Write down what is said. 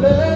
love.